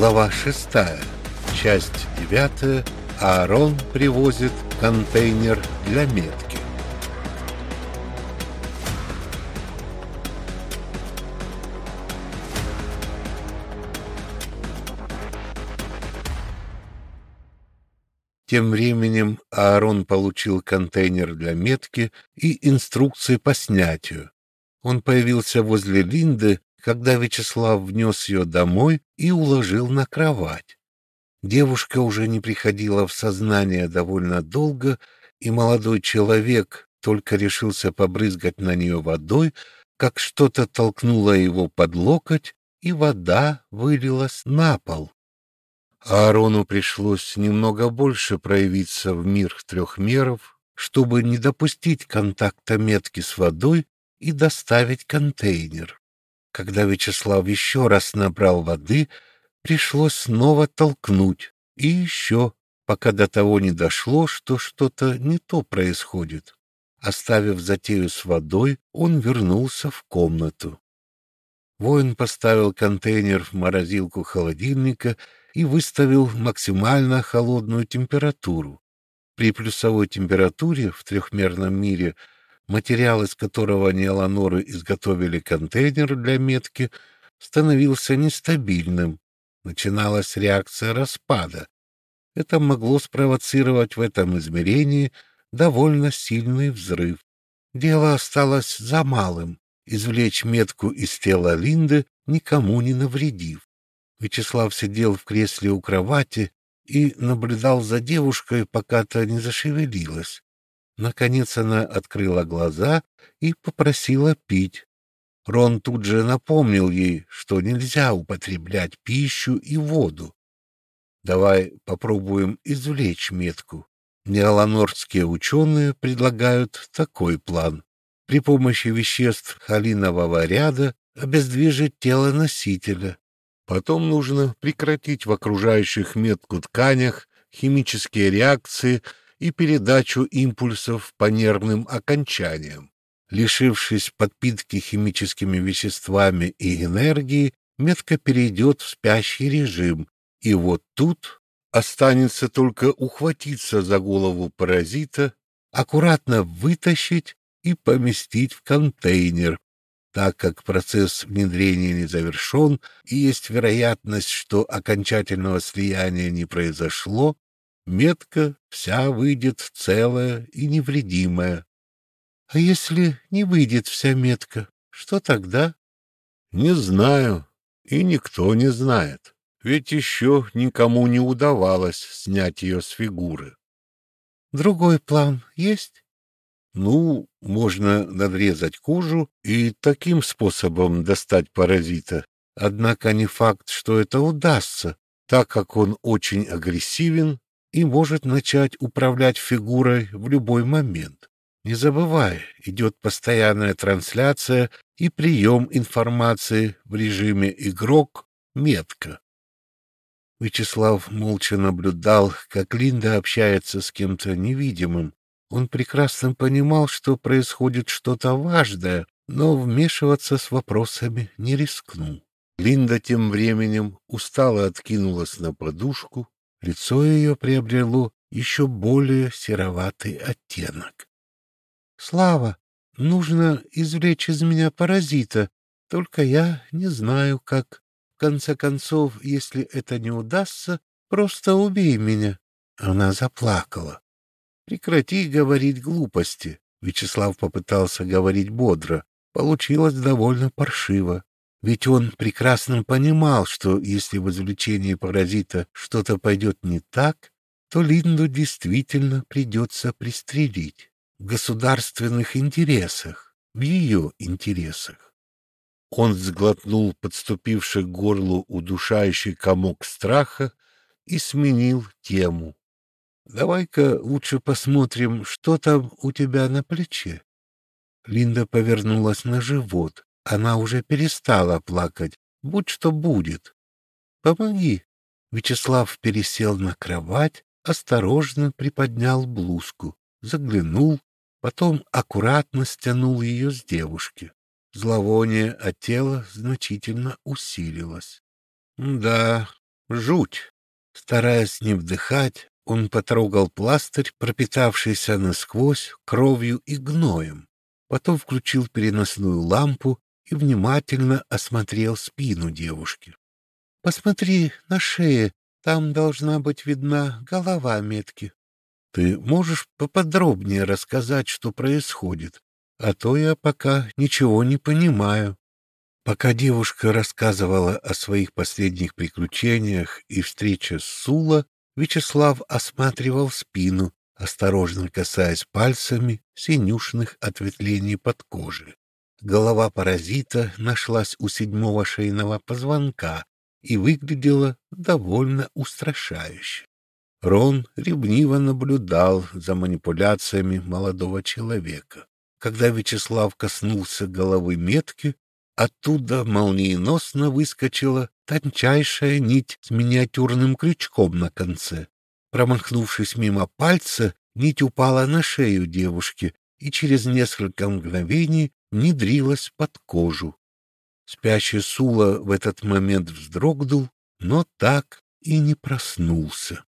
Глава шестая. Часть девятая. Аарон привозит контейнер для метки. Тем временем Аарон получил контейнер для метки и инструкции по снятию. Он появился возле Линды, когда Вячеслав внес ее домой и уложил на кровать. Девушка уже не приходила в сознание довольно долго, и молодой человек только решился побрызгать на нее водой, как что-то толкнуло его под локоть, и вода вылилась на пол. Аарону пришлось немного больше проявиться в мир трехмеров, чтобы не допустить контакта метки с водой и доставить контейнер. Когда Вячеслав еще раз набрал воды, пришлось снова толкнуть, и еще, пока до того не дошло, что что-то не то происходит. Оставив затею с водой, он вернулся в комнату. Воин поставил контейнер в морозилку холодильника и выставил максимально холодную температуру. При плюсовой температуре в трехмерном мире материал, из которого неоланоры изготовили контейнер для метки, становился нестабильным. Начиналась реакция распада. Это могло спровоцировать в этом измерении довольно сильный взрыв. Дело осталось за малым — извлечь метку из тела Линды, никому не навредив. Вячеслав сидел в кресле у кровати и наблюдал за девушкой, пока та не зашевелилась. Наконец она открыла глаза и попросила пить. Рон тут же напомнил ей, что нельзя употреблять пищу и воду. Давай попробуем извлечь метку. Неоланорские ученые предлагают такой план. При помощи веществ холинового ряда обездвижить тело носителя, Потом нужно прекратить в окружающих метку тканях химические реакции и передачу импульсов по нервным окончаниям. Лишившись подпитки химическими веществами и энергии, метка перейдет в спящий режим, и вот тут останется только ухватиться за голову паразита, аккуратно вытащить и поместить в контейнер, так как процесс внедрения не завершен и есть вероятность, что окончательного слияния не произошло, метка вся выйдет целая и невредимая. А если не выйдет вся метка, что тогда? Не знаю, и никто не знает, ведь еще никому не удавалось снять ее с фигуры. Другой план есть? Ну, можно надрезать кожу и таким способом достать паразита. Однако не факт, что это удастся, так как он очень агрессивен и может начать управлять фигурой в любой момент. Не забывай, идет постоянная трансляция и прием информации в режиме «игрок-метка». Вячеслав молча наблюдал, как Линда общается с кем-то невидимым, он прекрасно понимал, что происходит что-то важное, но вмешиваться с вопросами не рискнул. Линда тем временем устало откинулась на подушку, лицо ее приобрело еще более сероватый оттенок. — Слава, нужно извлечь из меня паразита, только я не знаю, как. В конце концов, если это не удастся, просто убей меня. Она заплакала. Прекрати говорить глупости. Вячеслав попытался говорить бодро. Получилось довольно паршиво. Ведь он прекрасно понимал, что если в извлечении паразита что-то пойдет не так, то Линду действительно придется пристрелить. В государственных интересах, в ее интересах. Он сглотнул подступивший к горлу удушающий комок страха и сменил тему. Давай-ка лучше посмотрим, что там у тебя на плече. Линда повернулась на живот. Она уже перестала плакать. Будь что будет. Помоги. Вячеслав пересел на кровать, осторожно приподнял блузку, заглянул, потом аккуратно стянул ее с девушки. Зловоние от тела значительно усилилось. Да, Жуть. Стараясь не вдыхать, он потрогал пластырь, пропитавшийся насквозь кровью и гноем. Потом включил переносную лампу и внимательно осмотрел спину девушки. — Посмотри на шее, там должна быть видна голова метки. — Ты можешь поподробнее рассказать, что происходит? А то я пока ничего не понимаю. Пока девушка рассказывала о своих последних приключениях и встрече с Сула, Вячеслав осматривал спину, осторожно касаясь пальцами синюшных ответвлений под кожей. Голова паразита нашлась у седьмого шейного позвонка и выглядела довольно устрашающе. Рон ревниво наблюдал за манипуляциями молодого человека. Когда Вячеслав коснулся головы метки, оттуда молниеносно выскочила тончайшая нить с миниатюрным крючком на конце. Промахнувшись мимо пальца, нить упала на шею девушки и через несколько мгновений внедрилась под кожу. Спящий Сула в этот момент вздрогнул, но так и не проснулся.